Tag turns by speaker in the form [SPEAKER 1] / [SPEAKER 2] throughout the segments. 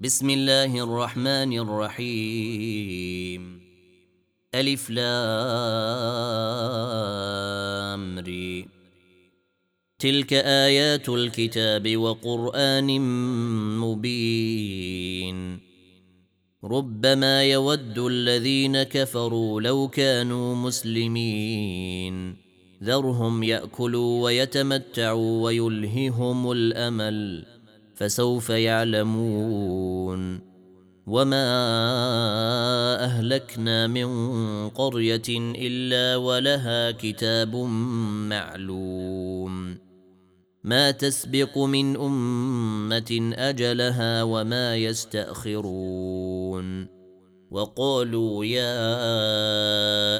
[SPEAKER 1] بسم الله الرحمن الرحيم ألف لامري تلك آيات الكتاب وقرآن مبين ربما يود الذين كفروا لو كانوا مسلمين ذرهم يأكلوا ويتمتعوا ويلههم الأمل فسوف يعلمون وما اهلكنا من قريه الا ولها كتاب معلوم ما تسبق من امه اجلها وما يستاخرون وقالوا يا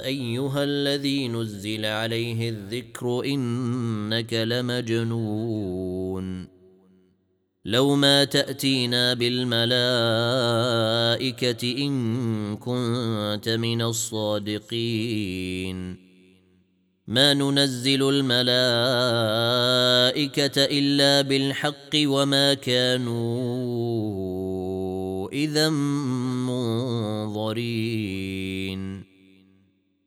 [SPEAKER 1] ايها الذي نزل عليه الذكر انك لمجنون لو ما تاتينا بالملائكه ان كنت من الصادقين ما ننزل الملائكه الا بالحق وما كانوا اذا منظرين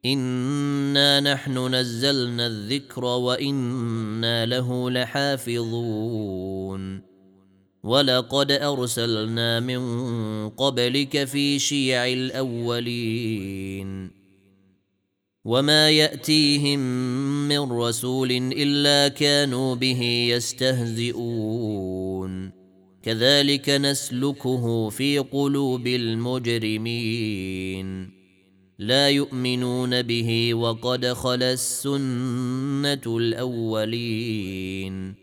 [SPEAKER 1] انا نحن نزلنا الذكر وانا له لحافظون ولقد ارسلنا من قبلك في شيع الاولين وما ياتيهم من رسول الا كانوا به يستهزئون كذلك نسلكه في قلوب المجرمين لا يؤمنون به وقد خلا السنه الاولين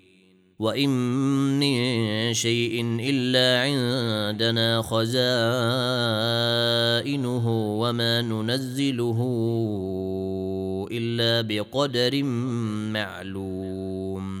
[SPEAKER 1] وإن من شيء إلا عندنا خزائنه وما ننزله إلا بقدر معلوم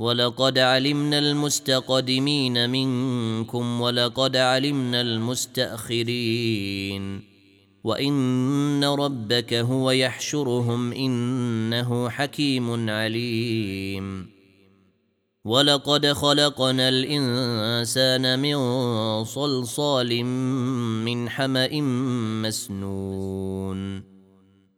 [SPEAKER 1] ولقد علمنا المستقدمين منكم ولقد علمنا المستاخرين وان ربك هو يحشرهم انه حكيم عليم ولقد خلقنا الانسان من صلصال من حما مسنون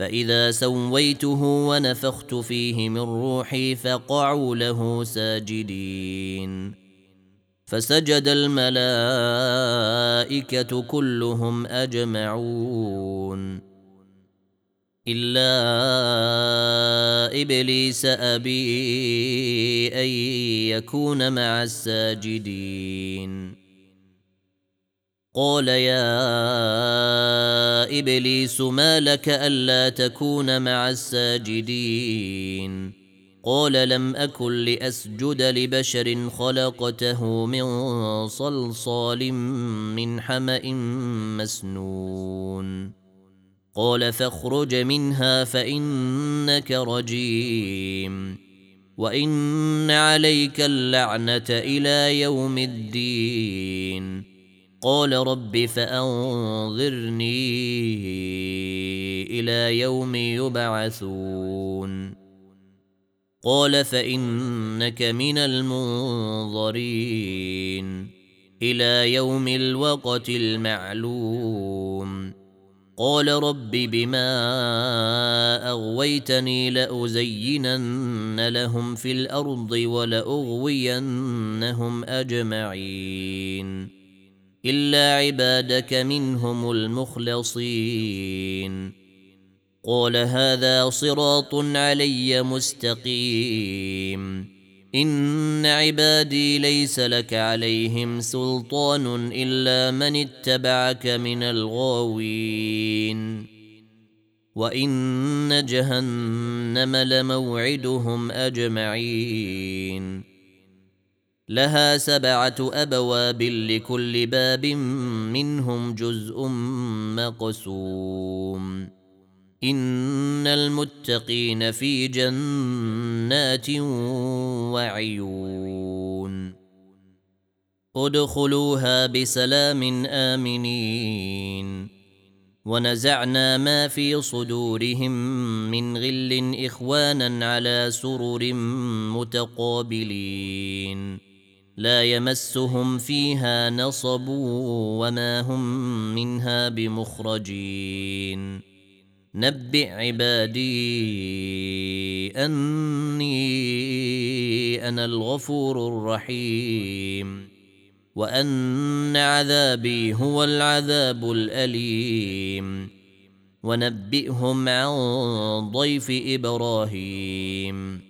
[SPEAKER 1] فإذا سويته ونفخت فيه من روحي فقعوا له ساجدين فسجد الملائكة كلهم أجمعون إلا إبليس أبي أن يكون مع الساجدين قال يا ابليس ما لك الا تكون مع الساجدين قال لم اكن لاسجد لبشر خلقته من صلصال من حما مسنون قال فاخرج منها فانك رجيم وان عليك اللعنه الى يوم الدين قال رب فانظرني الى يوم يبعثون قال فانك من المنظرين الى يوم الوقت المعلوم قال رب بما اغويتني لازينن لهم في الارض ولاغوينهم اجمعين الا عبادك منهم المخلصين قال هذا صراط علي مستقيم ان عبادي ليس لك عليهم سلطان الا من اتبعك من الغاوين وان جهنم لموعدهم اجمعين لها سبعه ابواب لكل باب منهم جزء مقسوم ان المتقين في جنات وعيون ادخلوها بسلام امنين ونزعنا ما في صدورهم من غل اخوانا على سرر متقابلين لا يمسهم فيها نصب وما هم منها بمخرجين نبئ عبادي اني انا الغفور الرحيم وان عذابي هو العذاب الاليم ونبئهم عن ضيف ابراهيم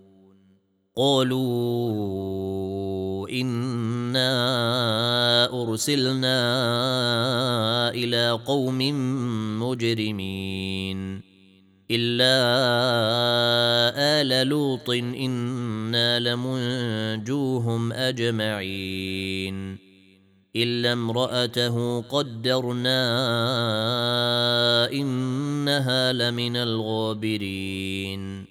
[SPEAKER 1] قالوا انا ارسلنا الى قوم مجرمين الا ال لوط انا لمنجوهم اجمعين الا امراته قدرنا انها لمن الغابرين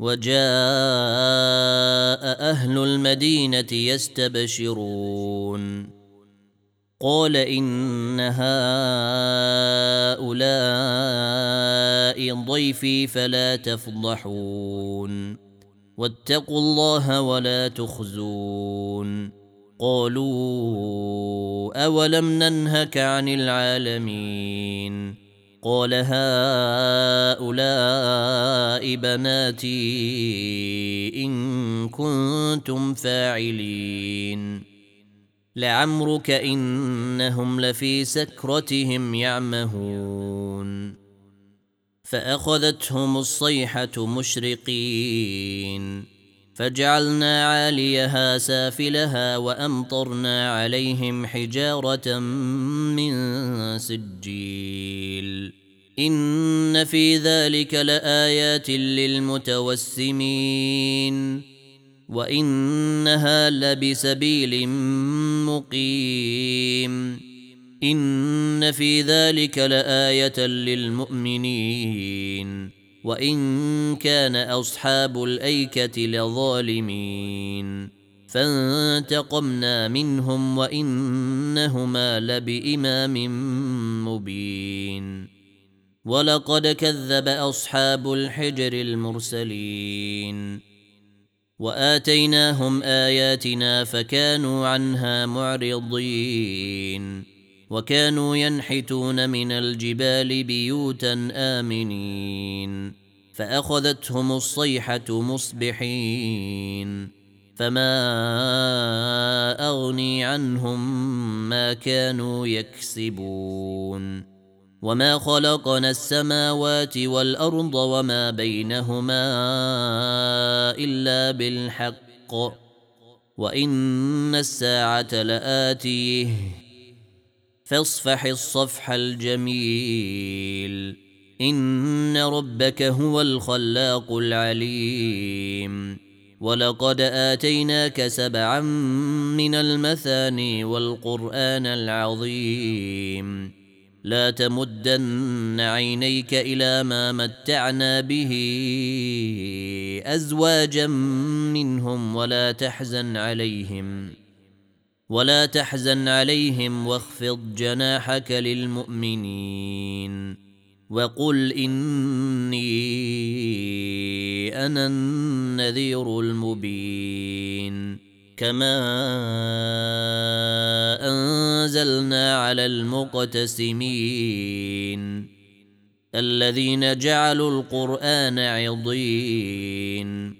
[SPEAKER 1] وجاء اهل المدينه يستبشرون قال ان هؤلاء ضيفي فلا تفضحون واتقوا الله ولا تخزون قالوا اولم ننهك عن العالمين قال هؤلاء بناتي ان كنتم فاعلين لعمرك انهم لفي سكرتهم يعمهون فاخذتهم الصيحه مشرقين فجعلنا عاليها سافلها وامطرنا عليهم حجاره من سجيل ان في ذلك لايات للمتوسمين وانها لبسبيل مقيم ان في ذلك لايه للمؤمنين وان كان اصحاب الايكه لظالمين فانتقمنا منهم وانهما لبامام مبين ولقد كذب اصحاب الحجر المرسلين واتيناهم اياتنا فكانوا عنها معرضين وكانوا ينحتون من الجبال بيوتا امنين فاخذتهم الصيحه مصبحين فما اغني عنهم ما كانوا يكسبون وما خلقنا السماوات والارض وما بينهما الا بالحق وان الساعه لاتيه فاصفح الصفح الجميل ان ربك هو الخلاق العليم ولقد اتيناك سبعا من المثاني والقران العظيم لا تمدن عينيك الى ما متعنا به ازواجا منهم ولا تحزن عليهم ولا تحزن عليهم واخفض جناحك للمؤمنين وقل اني انا النذير المبين كما انزلنا على المقتسمين الذين جعلوا القران عضين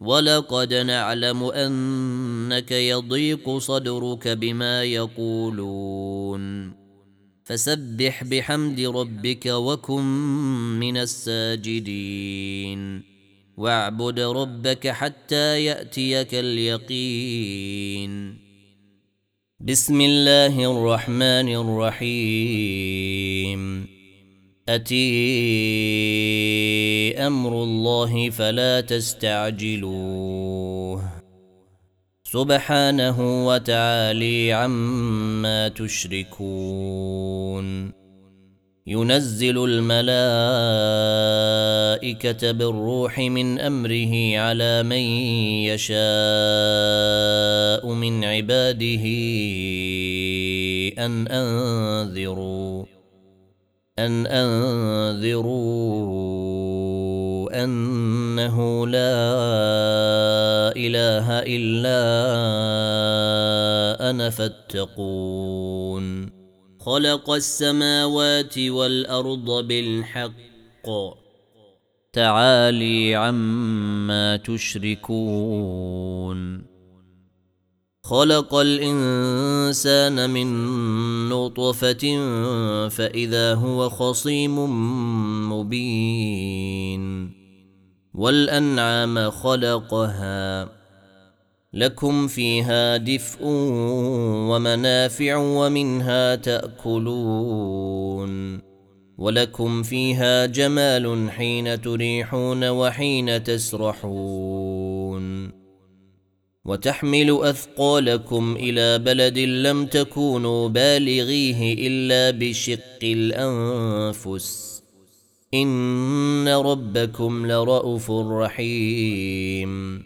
[SPEAKER 1] ولقد نعلم انك يضيق صدرك بما يقولون فسبح بحمد ربك وكن من الساجدين واعبد ربك حتى ياتيك اليقين بسم الله الرحمن الرحيم اتي امر الله فلا تستعجلوه سبحانه وتعالي عما تشركون ينزل الملائكه بالروح من امره على من يشاء من عباده ان انذروا أن أنذروا أنه لا إله إلا أنا فاتقون خلق السماوات والأرض بالحق تعالي عما تشركون خلق الانسان من نطفه فاذا هو خصيم مبين والانعام خلقها لكم فيها دفء ومنافع ومنها تاكلون ولكم فيها جمال حين تريحون وحين تسرحون وتحمل اثقالكم الى بلد لم تكونوا بالغيه الا بشق الانفس ان ربكم لرؤوف رحيم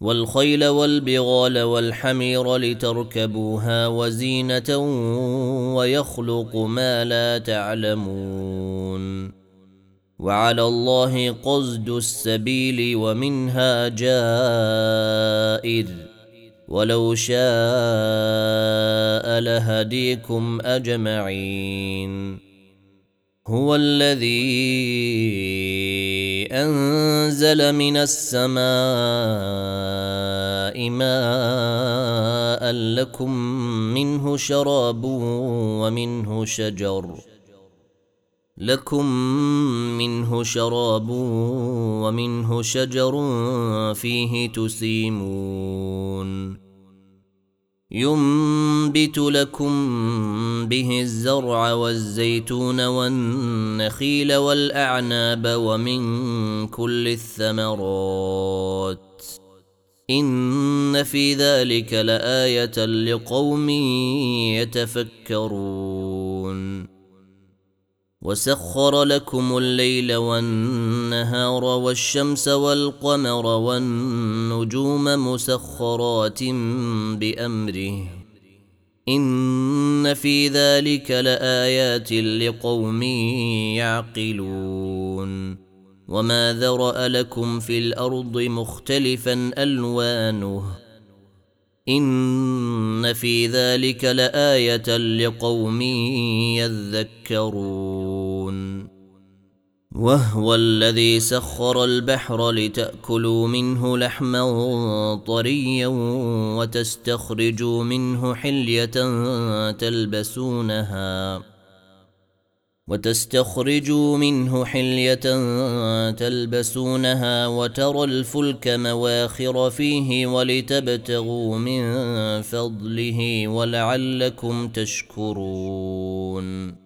[SPEAKER 1] والخيل والبغال والحمير لتركبوها وزينه ويخلق ما لا تعلمون وعلى الله قصد السبيل ومنها جائر ولو شاء لهديكم اجمعين هو الذي انزل من السماء ماء لكم منه شراب ومنه شجر لكم منه شراب ومنه شجر فيه تسيمون ينبت لكم به الزرع والزيتون والنخيل والاعناب ومن كل الثمرات ان في ذلك لايه لقوم يتفكرون وسخر لكم الليل والنهار والشمس والقمر والنجوم مسخرات بامره ان في ذلك لايات لقوم يعقلون وما ذرا لكم في الارض مختلفا الوانه ان في ذلك لايه لقوم يذكرون وهو الذي سخر البحر لتاكلوا منه لحما طريا وتستخرجوا منه حليه تلبسونها وتستخرجوا منه حليه تلبسونها وترى الفلك مواخر فيه ولتبتغوا من فضله ولعلكم تشكرون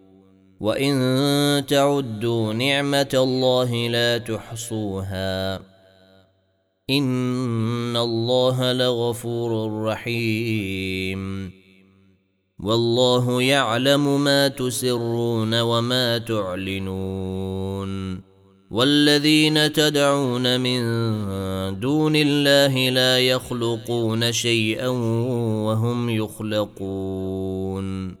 [SPEAKER 1] وان تعدوا نعمه الله لا تحصوها ان الله لغفور رحيم والله يعلم ما تسرون وما تعلنون والذين تدعون من دون الله لا يخلقون شيئا وهم يخلقون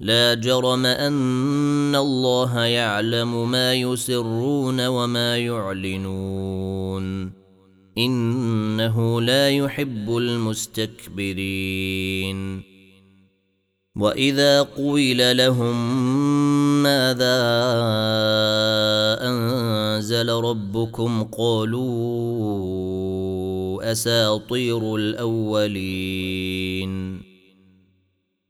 [SPEAKER 1] لا جرم ان الله يعلم ما يسرون وما يعلنون انه لا يحب المستكبرين واذا قيل لهم ماذا انزل ربكم قالوا اساطير الاولين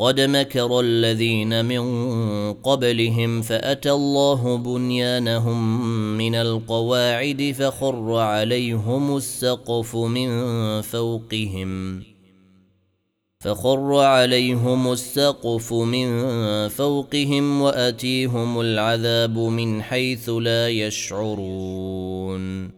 [SPEAKER 1] قد مكر الذين من قبلهم فاتى الله بنيانهم من القواعد فخر عليهم السقف من فوقهم فخر عليهم السقف من فوقهم واتيهم العذاب من حيث لا يشعرون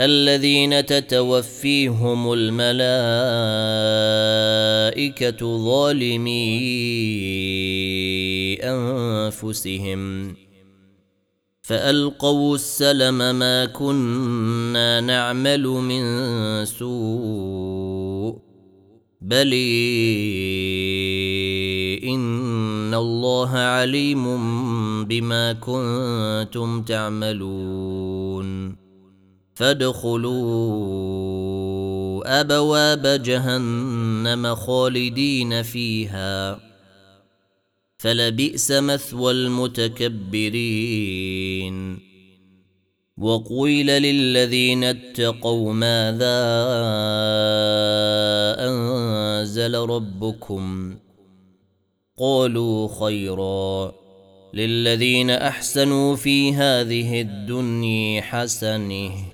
[SPEAKER 1] الذين تتوفيهم الملائكة ظالمي أنفسهم فألقوا السلم ما كنا نعمل من سوء بل إن الله عليم بما كنتم تعملون فادخلوا ابواب جهنم خالدين فيها فلبئس مثوى المتكبرين وقيل للذين اتقوا ماذا انزل ربكم قالوا خيرا للذين احسنوا في هذه الدنيا حسنه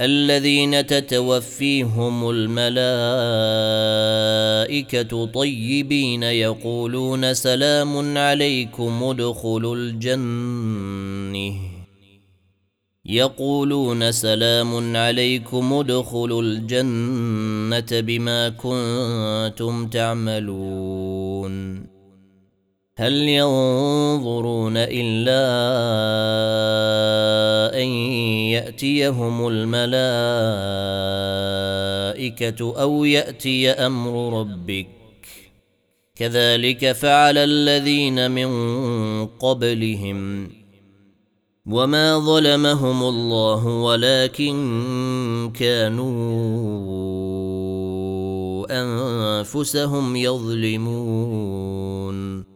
[SPEAKER 1] الذين تتوفيهم الملائكة طيبين يقولون سلام عليكم ادخلوا الجنة يقولون سلام عليكم ادخلوا الجنة بما كنتم تعملون هل ينظرون الا ان ياتيهم الملائكه او ياتي امر ربك كذلك فعل الذين من قبلهم وما ظلمهم الله ولكن كانوا انفسهم يظلمون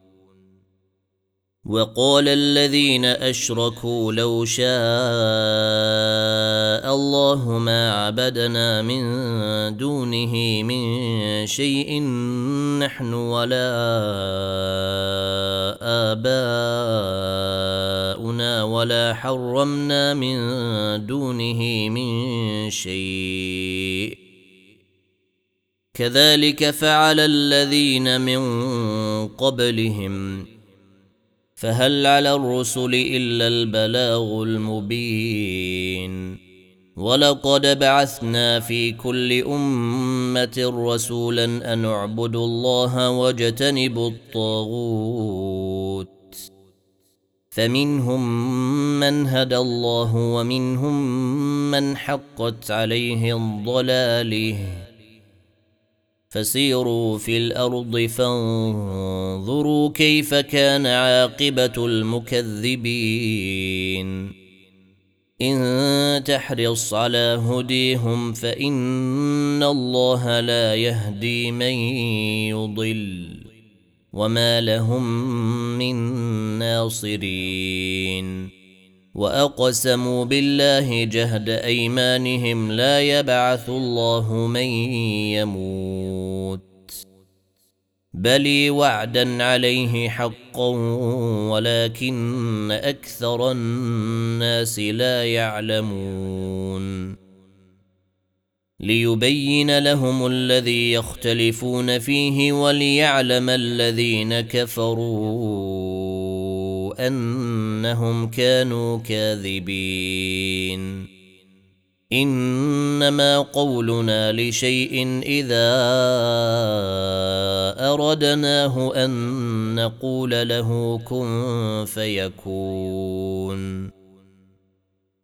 [SPEAKER 1] وقال الذين اشركوا لو شاء الله ما عبدنا من دونه من شيء نحن ولا اباؤنا ولا حرمنا من دونه من شيء كذلك فعل الذين من قبلهم فهل على الرسل الا البلاغ المبين ولقد بعثنا في كل امه رسولا ان اعبدوا الله واجتنبوا الطاغوت فمنهم من هدى الله ومنهم من حقت عليه الضلاله فسيروا في الارض فانظروا كيف كان عاقبه المكذبين ان تحرص على هديهم فان الله لا يهدي من يضل وما لهم من ناصرين واقسموا بالله جهد ايمانهم لا يبعث الله من يموت بل وعدا عليه حقا ولكن اكثر الناس لا يعلمون ليبين لهم الذي يختلفون فيه وليعلم الذين كفروا أنهم كانوا كاذبين إنما قولنا لشيء إذا أردناه أن نقول له كن فيكون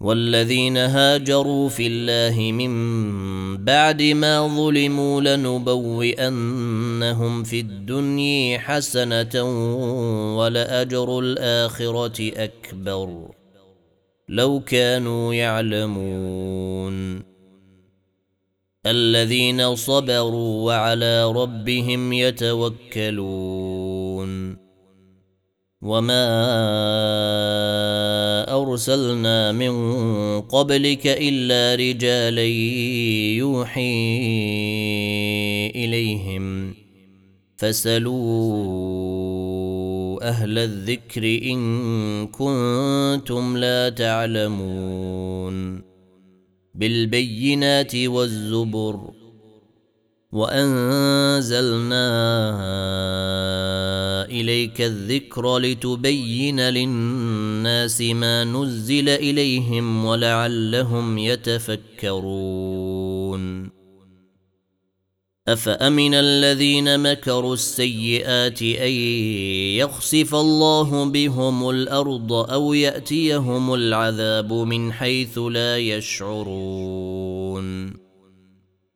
[SPEAKER 1] والذين هاجروا في الله من بعد ما ظلموا لنبوئنهم في الدنيا حسنة ولأجر الآخرة أكبر لو كانوا يعلمون الذين صبروا وعلى ربهم يتوكلون وما ارسلنا من قبلك الا رجالا يوحي اليهم فسلوا اهل الذكر ان كنتم لا تعلمون بالبينات والزبر وانزلنا اليك الذكر لتبين للناس ما نزل اليهم ولعلهم يتفكرون افامن الذين مكروا السيئات ان يخسف الله بهم الارض او ياتيهم العذاب من حيث لا يشعرون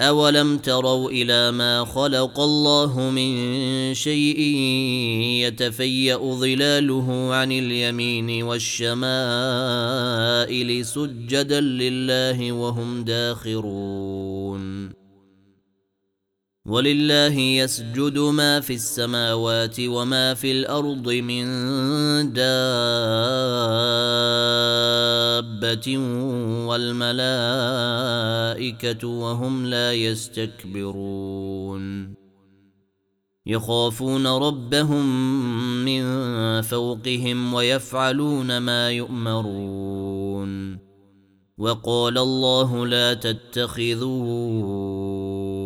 [SPEAKER 1] أولم تروا إلى ما خلق الله من شيء يتفيأ ظلاله عن اليمين والشمائل سجدا لله وهم داخرون ولله يسجد ما في السماوات وما في الارض من دابه والملائكه وهم لا يستكبرون يخافون ربهم من فوقهم ويفعلون ما يؤمرون وقال الله لا تتخذون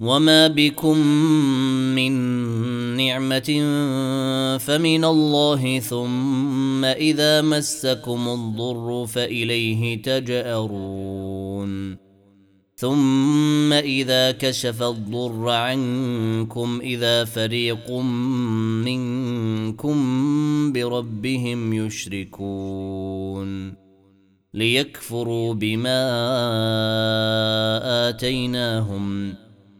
[SPEAKER 1] وما بكم من نعمه فمن الله ثم اذا مسكم الضر فاليه تجارون ثم اذا كشف الضر عنكم اذا فريق منكم بربهم يشركون ليكفروا بما اتيناهم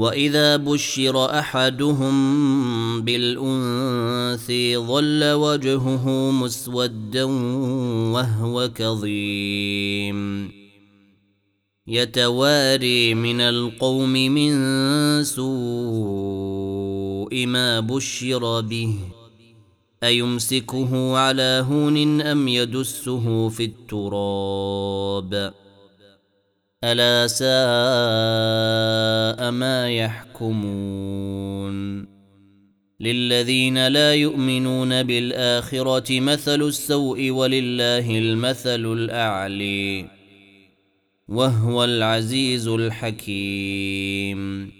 [SPEAKER 1] واذا بشر احدهم بالانثى ظل وجهه مسودا وهو كظيم يتواري من القوم من سوء ما بشر به ايمسكه على هون ام يدسه في التراب الا ساء ما يحكمون للذين لا يؤمنون بالاخره مثل السوء ولله المثل الاعلي وهو العزيز الحكيم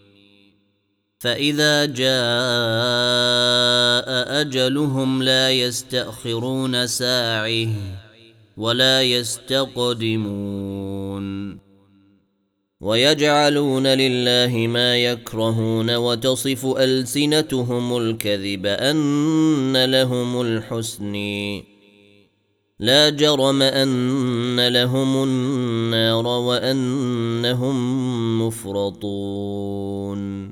[SPEAKER 1] فإذا جاء أجلهم لا يستأخرون ساعه ولا يستقدمون ويجعلون لله ما يكرهون وتصف ألسنتهم الكذب أن لهم الحسن لا جرم أن لهم النار وأنهم مفرطون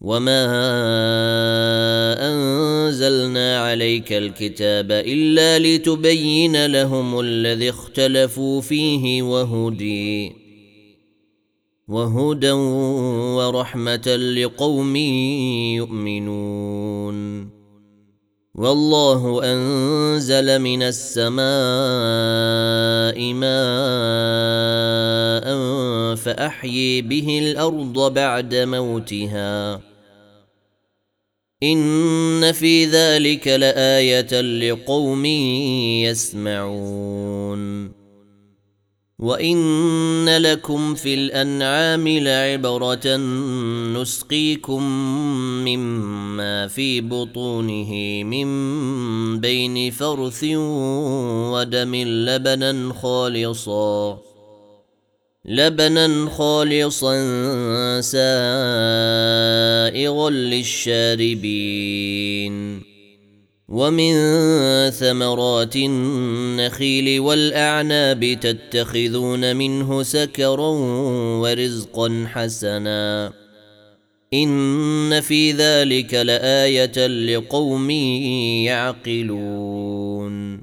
[SPEAKER 1] وما انزلنا عليك الكتاب الا لتبين لهم الذي اختلفوا فيه وهدي وهدى ورحمه لقوم يؤمنون والله انزل من السماء ماء فاحيي به الارض بعد موتها ان في ذلك لايه لقوم يسمعون وان لكم في الانعام لعبره نسقيكم مما في بطونه من بين فرث ودم لبنا خالصا لبنا خالصا سائغا للشاربين ومن ثمرات النخيل والاعناب تتخذون منه سكرا ورزقا حسنا ان في ذلك لايه لقوم يعقلون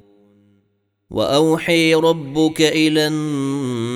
[SPEAKER 1] واوحي ربك الى الناس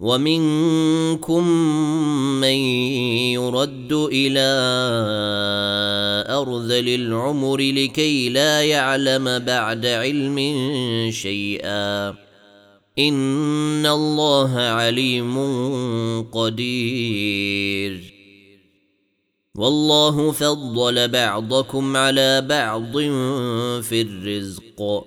[SPEAKER 1] ومنكم من يرد الى ارذل العمر لكي لا يعلم بعد علم شيئا ان الله عليم قدير والله فضل بعضكم على بعض في الرزق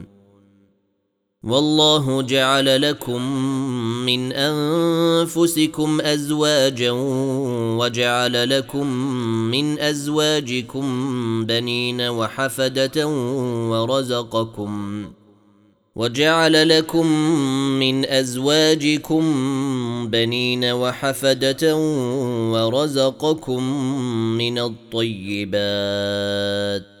[SPEAKER 1] والله جعل لكم من انفسكم ازواجا وجعل لكم من ازواجكم بنين وحفده ورزقكم وجعل لكم من ازواجكم بنين وحفده ورزقكم من الطيبات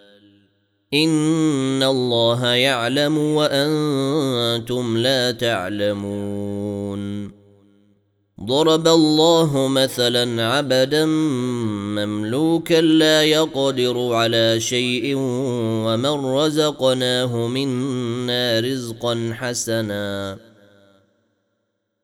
[SPEAKER 1] ان الله يعلم وانتم لا تعلمون ضرب الله مثلا عبدا مملوكا لا يقدر على شيء ومن رزقناه منا رزقا حسنا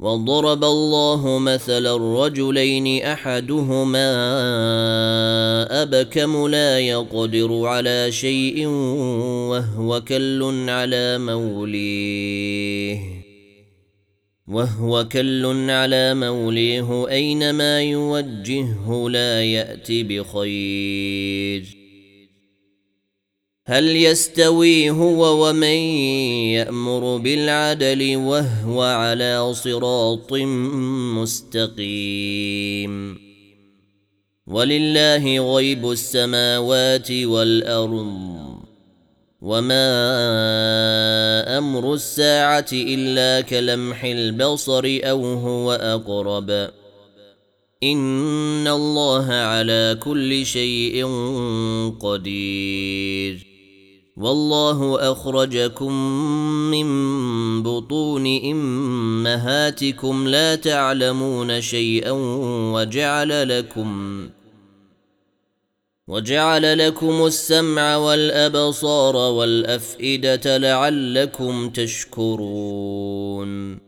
[SPEAKER 1] وضرب الله مثلا الرجلين احدهما ابكم لا يقدر على شيء وهو كل على موليه وهو كل على موليه اينما يوجهه لا ياتي بخير هل يستوي هو ومن يامر بالعدل وهو على صراط مستقيم ولله غيب السماوات والارض وما امر الساعه الا كلمح البصر او هو اقرب ان الله على كل شيء قدير والله اخرجكم من بطون امهاتكم لا تعلمون شيئا وجعل لكم وجعل لكم السمع والابصار والافئده لعلكم تشكرون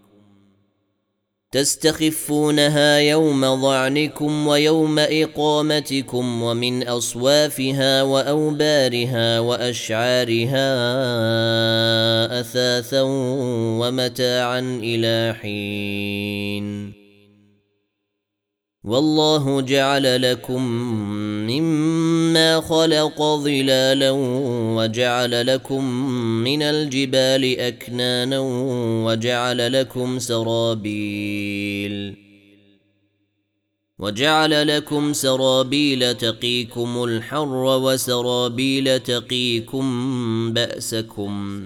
[SPEAKER 1] تستخفونها يوم ظعنكم ويوم اقامتكم ومن اصوافها واوبارها واشعارها اثاثا ومتاعا الى حين والله جعل لكم مما خلق ظلالا وجعل لكم من الجبال اكنانا وجعل لكم سرابيل وجعل لكم سرابيل تقيكم الحر وسرابيل تقيكم باسكم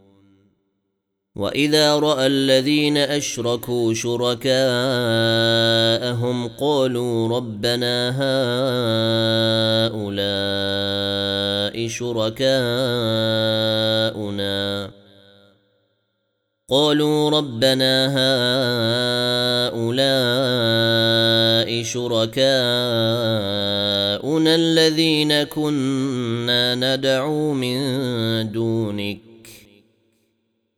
[SPEAKER 1] واذا راى الذين اشركوا شركاءهم قالوا ربنا هؤلاء شركاؤنا قالوا ربنا هؤلاء شركاؤنا الذين كنا ندعو من دونك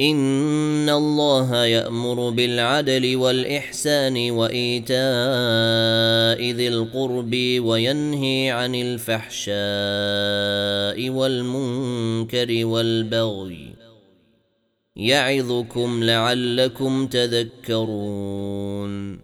[SPEAKER 1] ان الله يامر بالعدل والاحسان وايتاء ذي القرب وينهي عن الفحشاء والمنكر والبغي يعظكم لعلكم تذكرون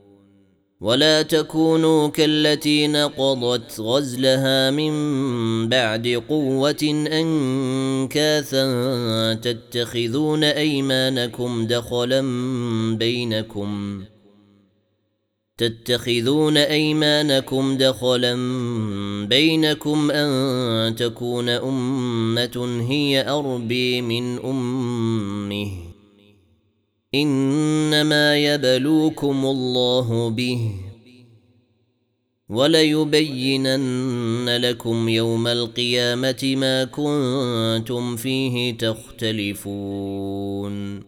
[SPEAKER 1] ولا تكونوا كالتي نقضت غزلها من بعد قوة أنكاثا تتخذون أيمانكم دخلا بينكم تتخذون أيمانكم دخلا بينكم أن تكون أمة هي أربي من أمه انما يبلوكم الله به وليبينن لكم يوم القيامه ما كنتم فيه تختلفون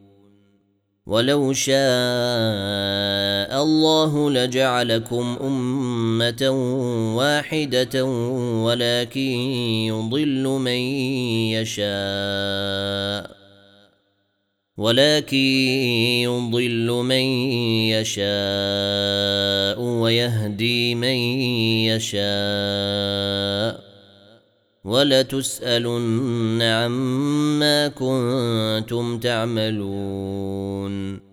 [SPEAKER 1] ولو شاء الله لجعلكم امه واحده ولكن يضل من يشاء ولكن يضل من يشاء ويهدي من يشاء ولتسالن عما كنتم تعملون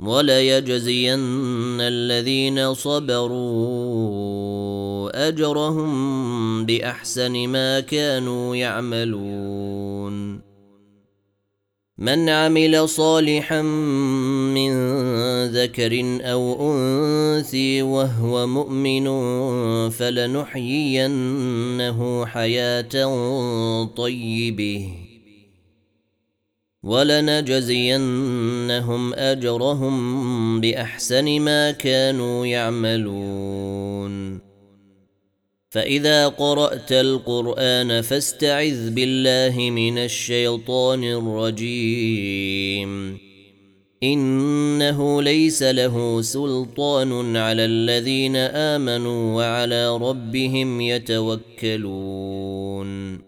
[SPEAKER 1] وليجزين الذين صبروا اجرهم باحسن ما كانوا يعملون من عمل صالحا من ذكر او انثي وهو مؤمن فلنحيينه حياه طيبه ولنجزينهم اجرهم باحسن ما كانوا يعملون فاذا قرات القران فاستعذ بالله من الشيطان الرجيم انه ليس له سلطان على الذين امنوا وعلى ربهم يتوكلون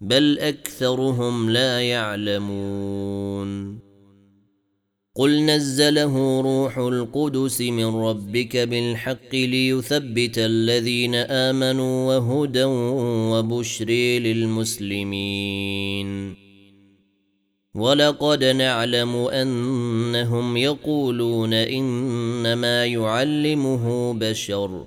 [SPEAKER 1] بل اكثرهم لا يعلمون قل نزله روح القدس من ربك بالحق ليثبت الذين امنوا وهدى وبشري للمسلمين ولقد نعلم انهم يقولون انما يعلمه بشر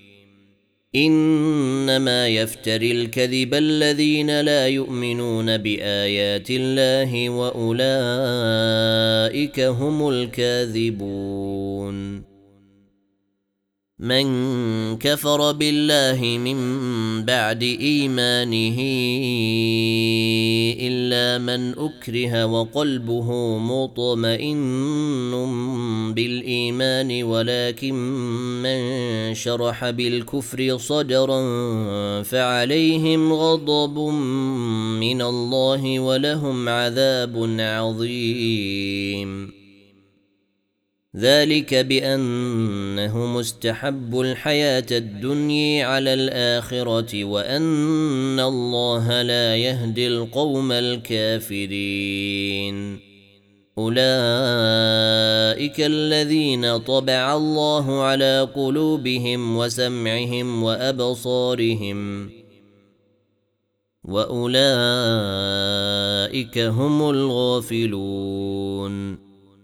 [SPEAKER 1] انما يفتري الكذب الذين لا يؤمنون بايات الله واولئك هم الكاذبون من كفر بالله من بعد ايمانه الا من اكره وقلبه مطمئن بالايمان ولكن من شرح بالكفر صدرا فعليهم غضب من الله ولهم عذاب عظيم ذلك بانه مستحب الحياه الدنيا على الاخره وان الله لا يهدي القوم الكافرين اولئك الذين طبع الله على قلوبهم وسمعهم وابصارهم واولئك هم الغافلون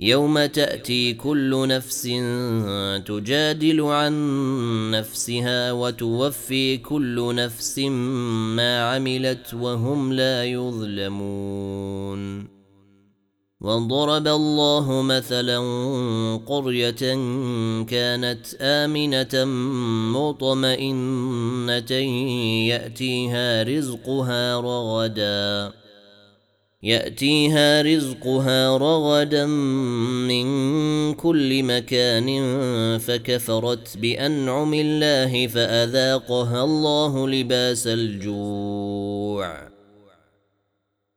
[SPEAKER 1] يوم تاتي كل نفس تجادل عن نفسها وتوفي كل نفس ما عملت وهم لا يظلمون وضرب الله مثلا قريه كانت امنه مطمئنه ياتيها رزقها رغدا ياتيها رزقها رغدا من كل مكان فكفرت بانعم الله فاذاقها الله لباس الجوع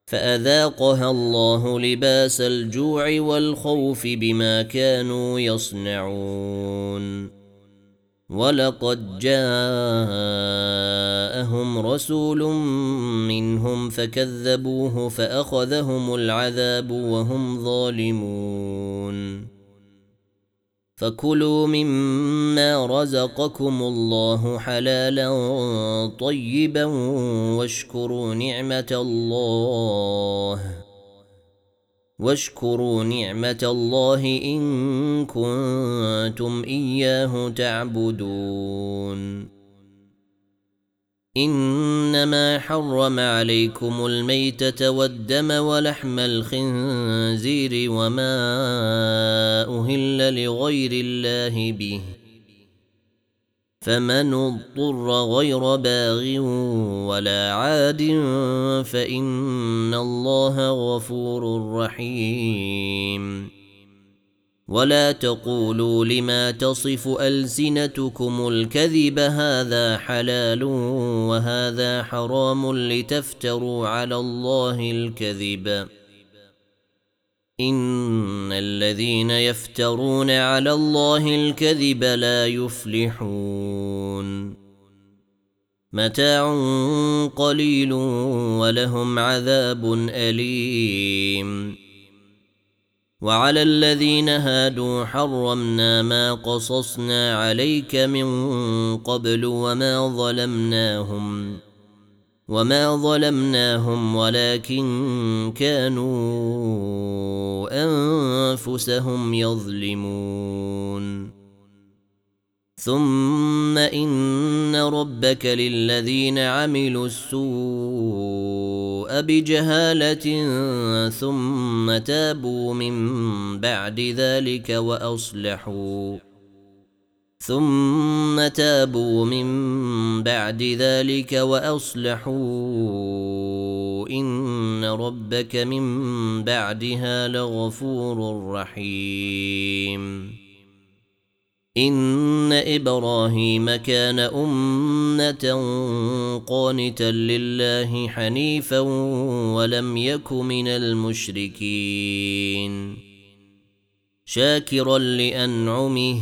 [SPEAKER 1] فاذاقها الله لباس الجوع والخوف بما كانوا يصنعون ولقد جاءهم رسول منهم فكذبوه فاخذهم العذاب وهم ظالمون فكلوا مما رزقكم الله حلالا طيبا واشكروا نعمه الله واشكروا نعمه الله ان كنتم اياه تعبدون انما حرم عليكم الميته والدم ولحم الخنزير وما اهل لغير الله به فمن اضطر غير باغ ولا عاد فان الله غفور رحيم ولا تقولوا لما تصف السنتكم الكذب هذا حلال وهذا حرام لتفتروا على الله الكذب ان الذين يفترون على الله الكذب لا يفلحون متاع قليل ولهم عذاب اليم وعلى الذين هادوا حرمنا ما قصصنا عليك من قبل وما ظلمناهم وما ظلمناهم ولكن كانوا انفسهم يظلمون ثم ان ربك للذين عملوا السوء بجهاله ثم تابوا من بعد ذلك واصلحوا ثم تابوا من بعد ذلك واصلحوا ان ربك من بعدها لغفور رحيم ان ابراهيم كان امه قانتا لله حنيفا ولم يك من المشركين شاكرا لانعمه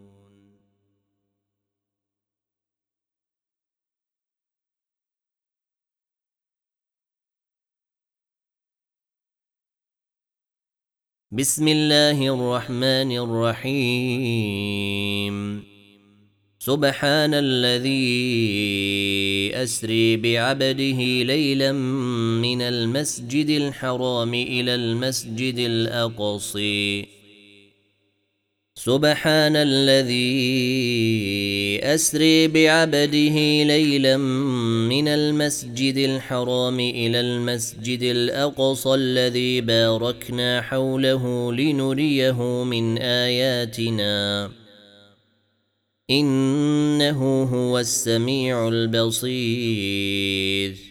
[SPEAKER 1] بسم الله الرحمن الرحيم سبحان الذي اسري بعبده ليلا من المسجد الحرام الى المسجد الاقصي سبحان الذي اسري بعبده ليلا من المسجد الحرام الى المسجد الاقصى الذي باركنا حوله لنريه من اياتنا انه هو السميع البصير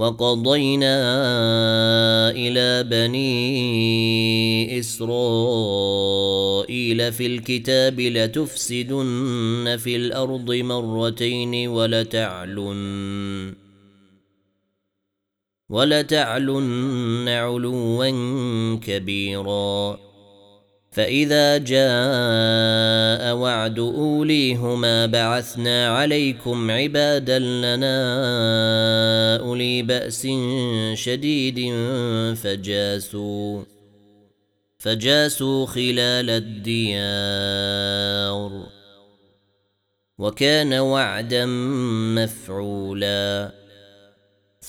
[SPEAKER 1] وقضينا الى بني اسرائيل في الكتاب لتفسدن في الارض مرتين ولتعلن ولتعلن علوا كبيرا فإذا جاء وعد أوليهما بعثنا عليكم عبادا لنا أولي بأس شديد فجاسوا فجاسوا خلال الديار وكان وعدا مفعولا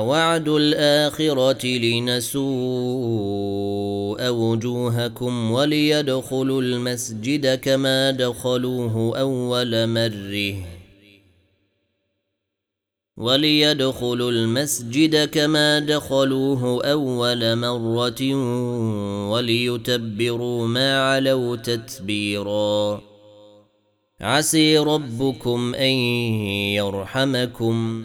[SPEAKER 1] وعد الآخرة لنسوء وجوهكم وليدخلوا المسجد كما دخلوه أول مره وليدخلوا المسجد كما دخلوه أول مرة وليتبروا ما علوا تتبيرا عسي ربكم أن يرحمكم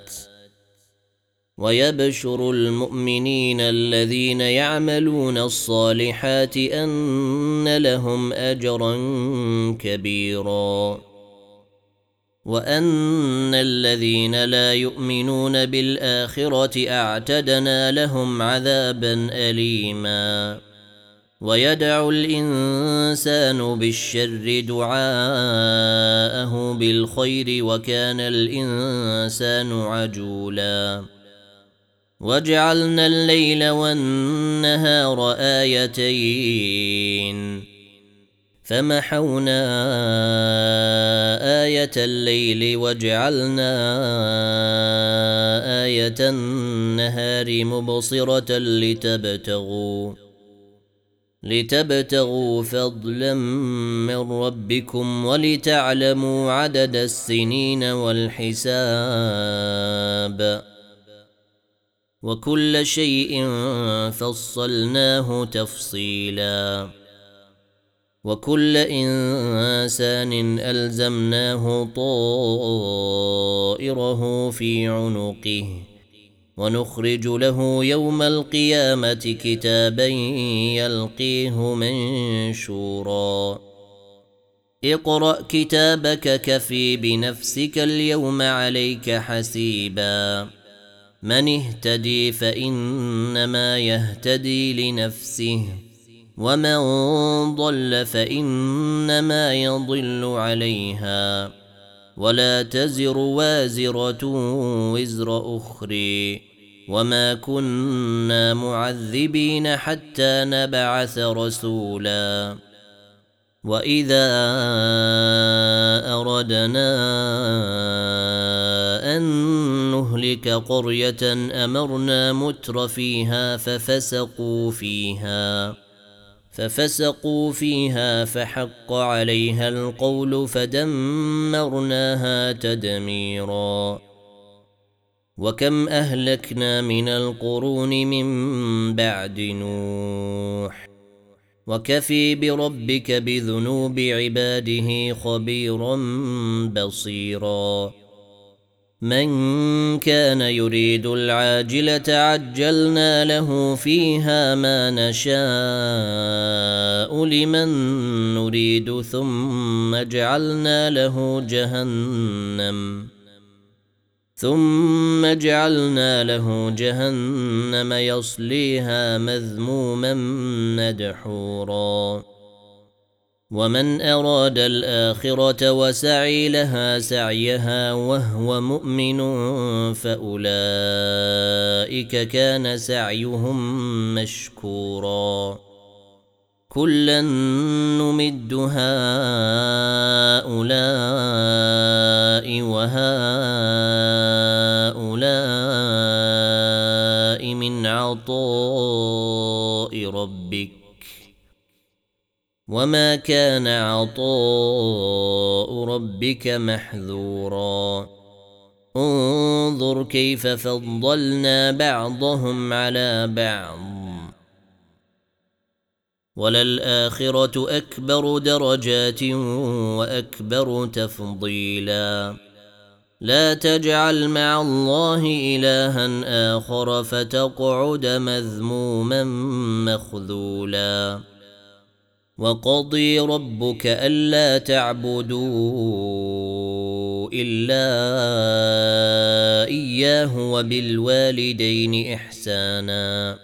[SPEAKER 1] ويبشر المؤمنين الذين يعملون الصالحات ان لهم اجرا كبيرا وان الذين لا يؤمنون بالاخره اعتدنا لهم عذابا اليما ويدع الانسان بالشر دعاءه بالخير وكان الانسان عجولا وجعلنا الليل والنهار ايتين فمحونا ايه الليل وجعلنا ايه النهار مبصره لتبتغوا لتبتغوا فضلا من ربكم ولتعلموا عدد السنين والحساب وكل شيء فصلناه تفصيلا وكل انسان الزمناه طائره في عنقه ونخرج له يوم القيامه كتابا يلقيه منشورا اقرا كتابك كفي بنفسك اليوم عليك حسيبا من اهتدي فانما يهتدي لنفسه ومن ضل فانما يضل عليها ولا تزر وازره وزر اخري وما كنا معذبين حتى نبعث رسولا واذا اردنا ان نهلك قريه امرنا متر فيها ففسقوا فيها ففسقوا فيها فحق عليها القول فدمرناها تدميرا وكم اهلكنا من القرون من بعد نوح وكفي بربك بذنوب عباده خبيرا بصيرا من كان يريد العاجله عجلنا له فيها ما نشاء لمن نريد ثم جعلنا له جهنم ثم جعلنا له جهنم يصليها مذموما مدحورا ومن اراد الاخره وسعي لها سعيها وهو مؤمن فاولئك كان سعيهم مشكورا كلا نمد هؤلاء وهؤلاء من عطاء ربك وما كان عطاء ربك محذورا انظر كيف فضلنا بعضهم على بعض وللآخرة أكبر درجات وأكبر تفضيلا لا تجعل مع الله إلها آخر فتقعد مذموما مخذولا وقضي ربك ألا تعبدوا إلا إياه وبالوالدين إحساناً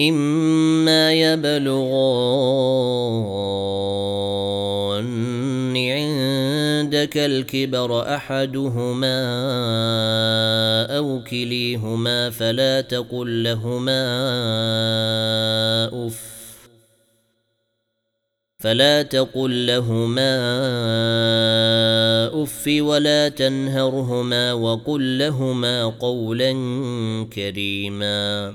[SPEAKER 1] إما يبلغان عندك الكبر أحدهما أو كليهما فلا تقل لهما أف فلا تقل لهما اف ولا تنهرهما وقل لهما قولا كريما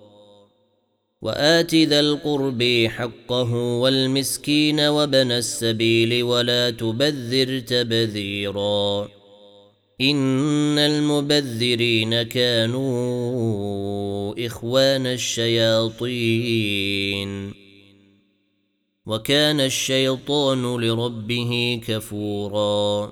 [SPEAKER 1] وات ذا القرب حقه والمسكين وبن السبيل ولا تبذر تبذيرا ان المبذرين كانوا اخوان الشياطين وكان الشيطان لربه كفوراً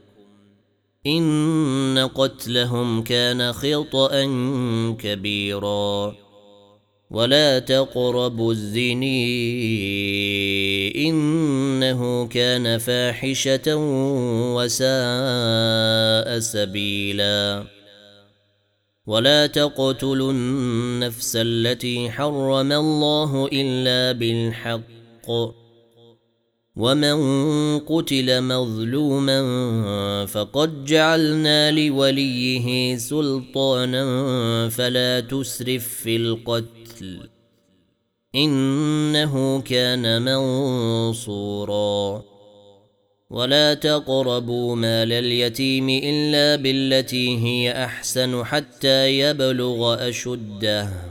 [SPEAKER 1] إن قتلهم كان خطأ كبيرا ولا تقربوا الزني إنه كان فاحشة وساء سبيلا ولا تقتلوا النفس التي حرم الله إلا بالحق ومن قتل مظلوما فقد جعلنا لوليه سلطانا فلا تسرف في القتل انه كان منصورا ولا تقربوا مال اليتيم الا بالتي هي احسن حتى يبلغ اشده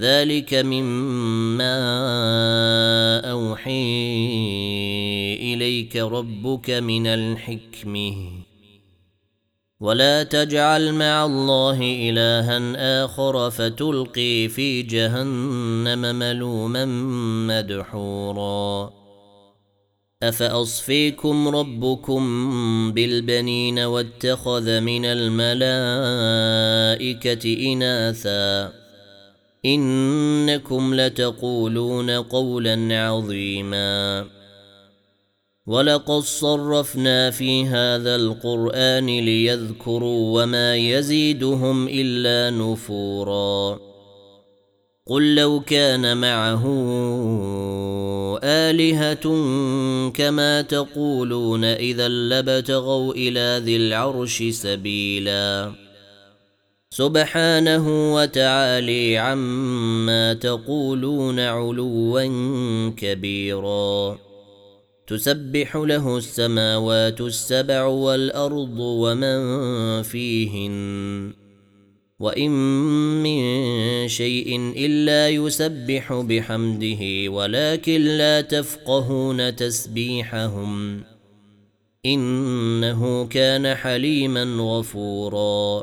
[SPEAKER 1] ذلك مما اوحي اليك ربك من الحكمه ولا تجعل مع الله الها اخر فتلقي في جهنم ملوما مدحورا افاصفيكم ربكم بالبنين واتخذ من الملائكه اناثا انكم لتقولون قولا عظيما ولقد صرفنا في هذا القران ليذكروا وما يزيدهم الا نفورا قل لو كان معه الهه كما تقولون اذا لبتغوا الى ذي العرش سبيلا سبحانه وتعالي عما تقولون علوا كبيرا تسبح له السماوات السبع والارض ومن فيهن وان من شيء الا يسبح بحمده ولكن لا تفقهون تسبيحهم انه كان حليما غفورا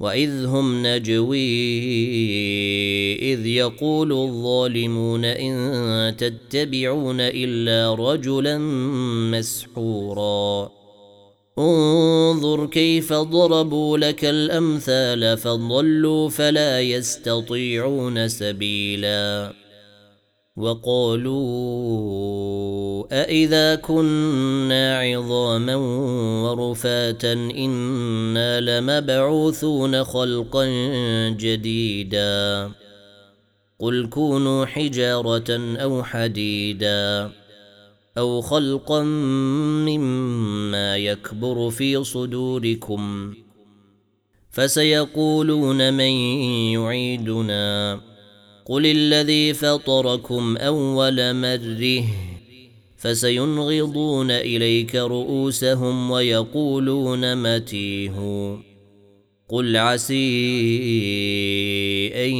[SPEAKER 1] واذ هم نجوي اذ يقول الظالمون ان تتبعون الا رجلا مسحورا انظر كيف ضربوا لك الامثال فضلوا فلا يستطيعون سبيلا وقالوا أإذا كنا عظاما ورفاتا إنا لمبعوثون خلقا جديدا قل كونوا حجارة أو حديدا أو خلقا مما يكبر في صدوركم فسيقولون من يعيدنا قل الذي فطركم اول مره فسينغضون اليك رؤوسهم ويقولون متيه قل عسي ان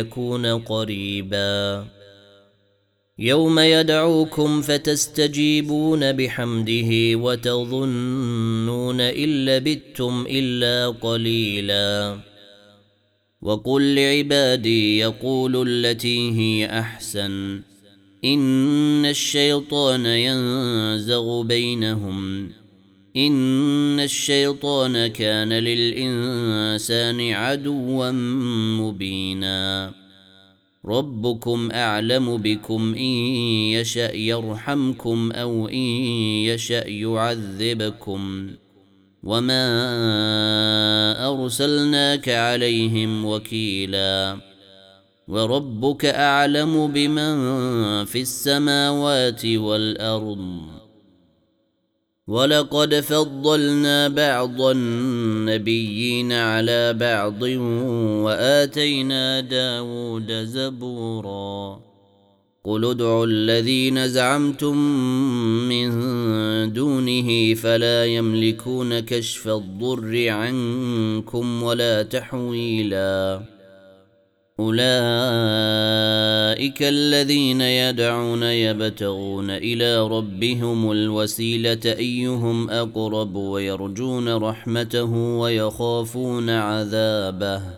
[SPEAKER 1] يكون قريبا يوم يدعوكم فتستجيبون بحمده وتظنون ان لبثتم الا قليلا وقل لعبادي يقولوا التي هي احسن ان الشيطان ينزغ بينهم ان الشيطان كان للانسان عدوا مبينا ربكم اعلم بكم ان يشا يرحمكم او ان يشا يعذبكم وما ارسلناك عليهم وكيلا وربك اعلم بمن في السماوات والارض ولقد فضلنا بعض النبيين على بعض واتينا داود زبوراً قل ادعوا الذين زعمتم من دونه فلا يملكون كشف الضر عنكم ولا تحويلا اولئك الذين يدعون يبتغون الى ربهم الوسيله ايهم اقرب ويرجون رحمته ويخافون عذابه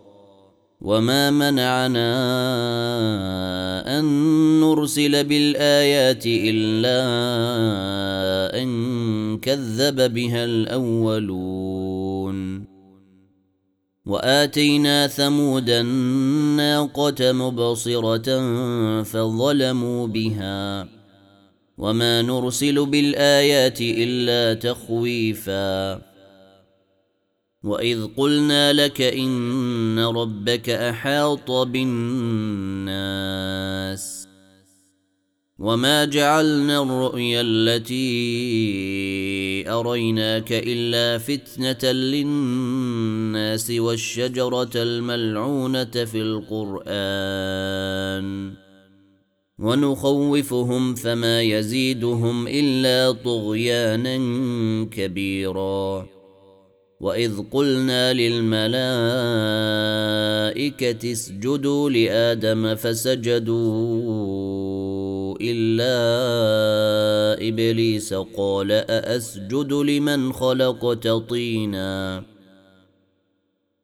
[SPEAKER 1] وما منعنا ان نرسل بالايات الا ان كذب بها الاولون واتينا ثمود الناقه مبصره فظلموا بها وما نرسل بالايات الا تخويفا واذ قلنا لك ان ربك احاط بالناس وما جعلنا الرؤيا التي اريناك الا فتنه للناس والشجره الملعونه في القران ونخوفهم فما يزيدهم الا طغيانا كبيرا واذ قلنا للملائكه اسجدوا لادم فسجدوا الا ابليس قال ااسجد لمن خلقت طينا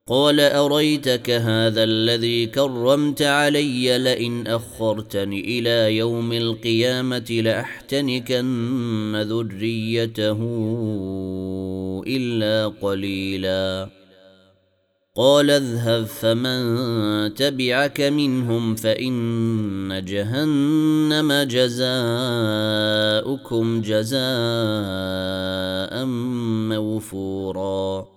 [SPEAKER 1] قال أريتك هذا الذي كرمت علي لئن أخرتني إلى يوم القيامة لأحتنكن ذريته إلا قليلا قال اذهب فمن تبعك منهم فإن جهنم جزاؤكم جزاء موفوراً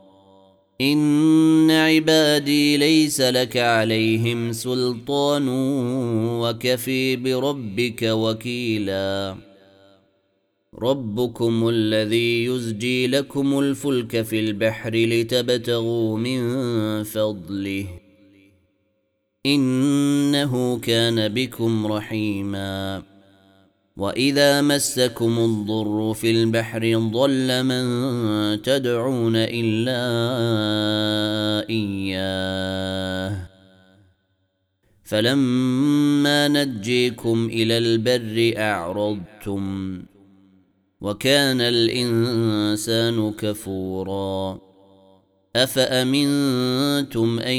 [SPEAKER 1] ان عبادي ليس لك عليهم سلطان وكفي بربك وكيلا ربكم الذي يزجي لكم الفلك في البحر لتبتغوا من فضله انه كان بكم رحيماً واذا مسكم الضر في البحر ضل من تدعون الا اياه فلما نجيكم الى البر اعرضتم وكان الانسان كفوراً افامنتم ان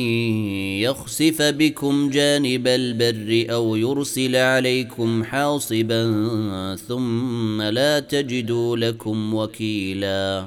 [SPEAKER 1] يخسف بكم جانب البر او يرسل عليكم حاصبا ثم لا تجدوا لكم وكيلا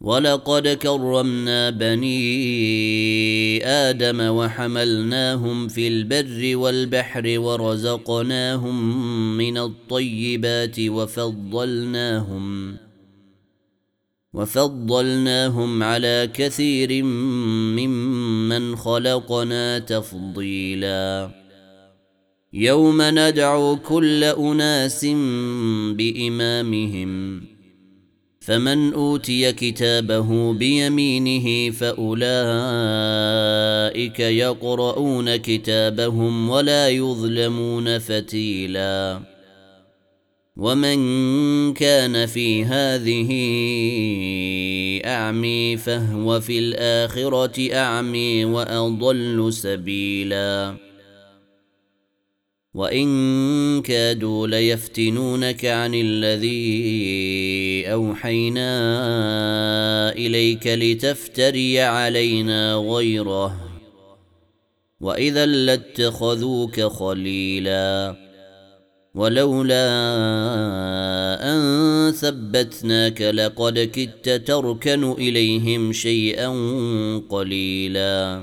[SPEAKER 1] ولقد كرمنا بني ادم وحملناهم في البر والبحر ورزقناهم من الطيبات وفضلناهم وفضلناهم على كثير ممن خلقنا تفضيلا يوم ندعو كل اناس بامامهم فمن اوتي كتابه بيمينه فاولئك يقرؤون كتابهم ولا يظلمون فتيلا ومن كان في هذه اعمي فهو في الاخره اعمي واضل سبيلا وان كادوا ليفتنونك عن الذي اوحينا اليك لتفتري علينا غيره واذا لاتخذوك خليلا ولولا ان ثبتناك لقد كدت تركن اليهم شيئا قليلا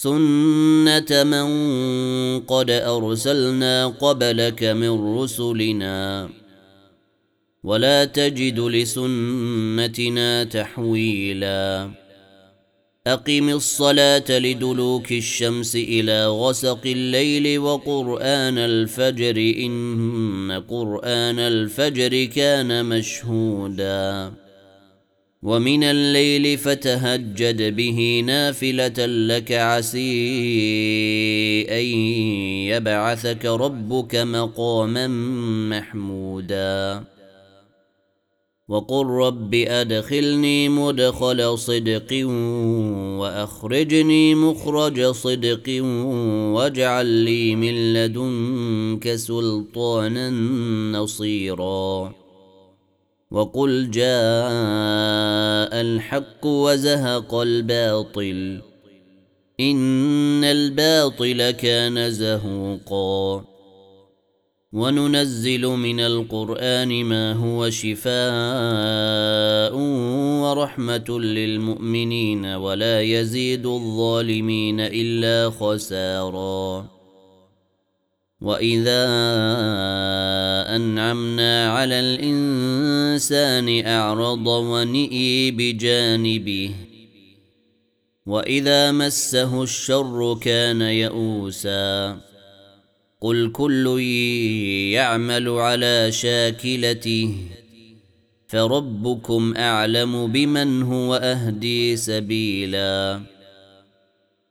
[SPEAKER 1] سنه من قد ارسلنا قبلك من رسلنا ولا تجد لسنتنا تحويلا اقم الصلاه لدلوك الشمس الى غسق الليل وقران الفجر ان قران الفجر كان مشهودا ومن الليل فتهجد به نافلة لك عسي أن يبعثك ربك مقاما محمودا وقل رب أدخلني مدخل صدق وأخرجني مخرج صدق واجعل لي من لدنك سلطانا نصيراً وقل جاء الحق وزهق الباطل ان الباطل كان زهوقا وننزل من القران ما هو شفاء ورحمه للمؤمنين ولا يزيد الظالمين الا خسارا واذا انعمنا على الانسان اعرض ونئي بجانبه واذا مسه الشر كان يئوسا قل كل يعمل على شاكلته فربكم اعلم بمن هو اهدي سبيلا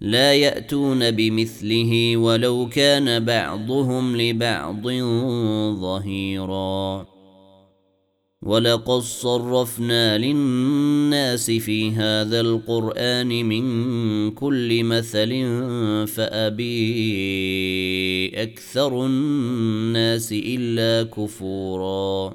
[SPEAKER 1] لا ياتون بمثله ولو كان بعضهم لبعض ظهيرا ولقد صرفنا للناس في هذا القران من كل مثل فابي اكثر الناس الا كفورا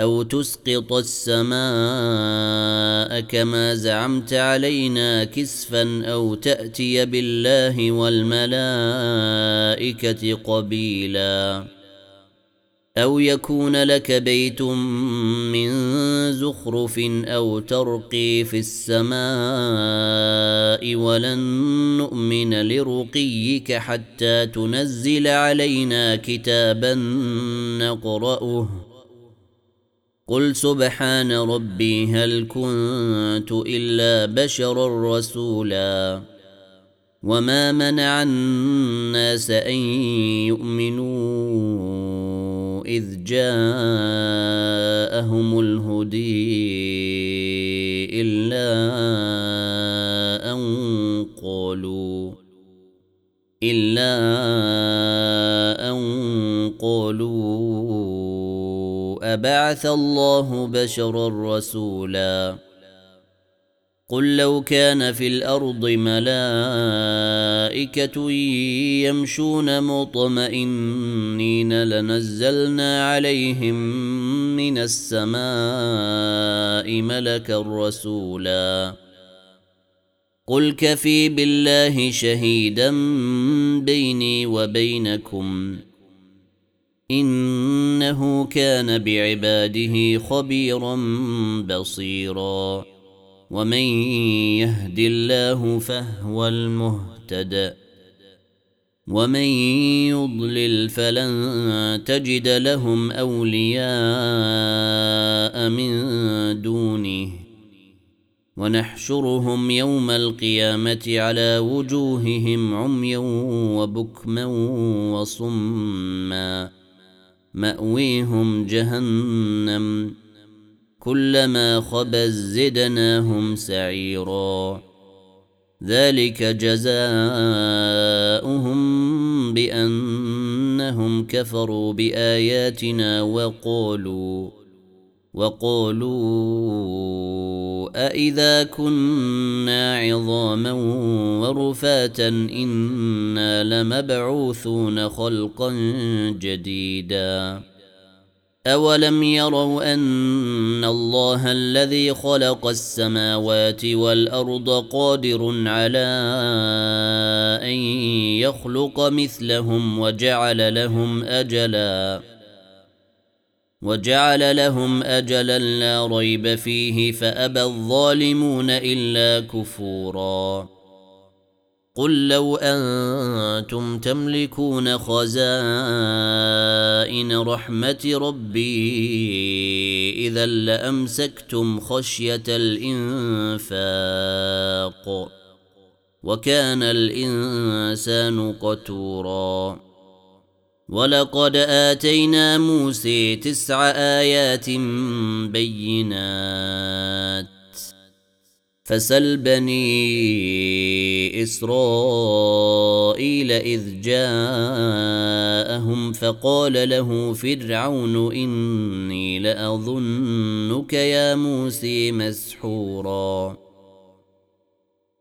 [SPEAKER 1] أو تسقط السماء كما زعمت علينا كسفا أو تأتي بالله والملائكة قبيلا أو يكون لك بيت من زخرف أو ترقي في السماء ولن نؤمن لرقيك حتى تنزل علينا كتابا نقرأه قل سبحان ربي هل كنت الا بشرا رسولا وما منع الناس ان يؤمنوا اذ جاءهم الهدي الا ان قالوا الا ان قالوا ما بعث الله بشرا رسولا قل لو كان في الارض ملائكه يمشون مطمئنين لنزلنا عليهم من السماء ملكا رسولا قل كفي بالله شهيدا بيني وبينكم انه كان بعباده خبيرا بصيرا ومن يهد الله فهو المهتد ومن يضلل فلن تجد لهم اولياء من دونه ونحشرهم يوم القيامه على وجوههم عميا وبكما وصمّا ماويهم جهنم كلما خبز زدناهم سعيرا ذلك جزاؤهم بانهم كفروا باياتنا وقالوا وقالوا أإذا كنا عظاما ورفاتا إنا لمبعوثون خلقا جديدا أولم يروا أن الله الذي خلق السماوات والأرض قادر على أن يخلق مثلهم وجعل لهم أجلاً وجعل لهم اجلا لا ريب فيه فابى الظالمون الا كفورا قل لو انتم تملكون خزائن رحمه ربي اذا لامسكتم خشيه الانفاق وكان الانسان قتوراً ولقد آتينا موسى تسع آيات بينات فسل بني إسرائيل إذ جاءهم فقال له فرعون إني لأظنك يا موسى مسحوراً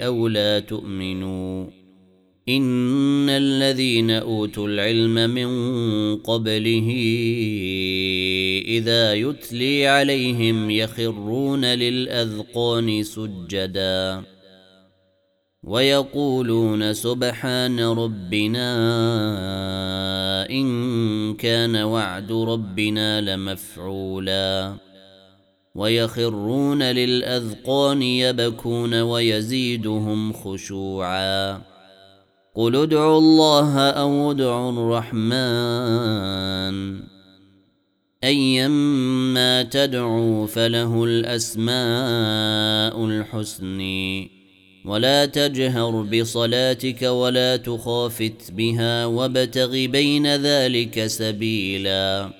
[SPEAKER 1] أو لا تؤمنوا إن الذين أوتوا العلم من قبله إذا يتلي عليهم يخرون للأذقان سجدا ويقولون سبحان ربنا إن كان وعد ربنا لمفعولاً ويخرون للاذقان يبكون ويزيدهم خشوعا قل ادعوا الله او ادعوا الرحمن ايما تدعوا فله الاسماء الحسن ولا تجهر بصلاتك ولا تخافت بها وابتغ بين ذلك سبيلاً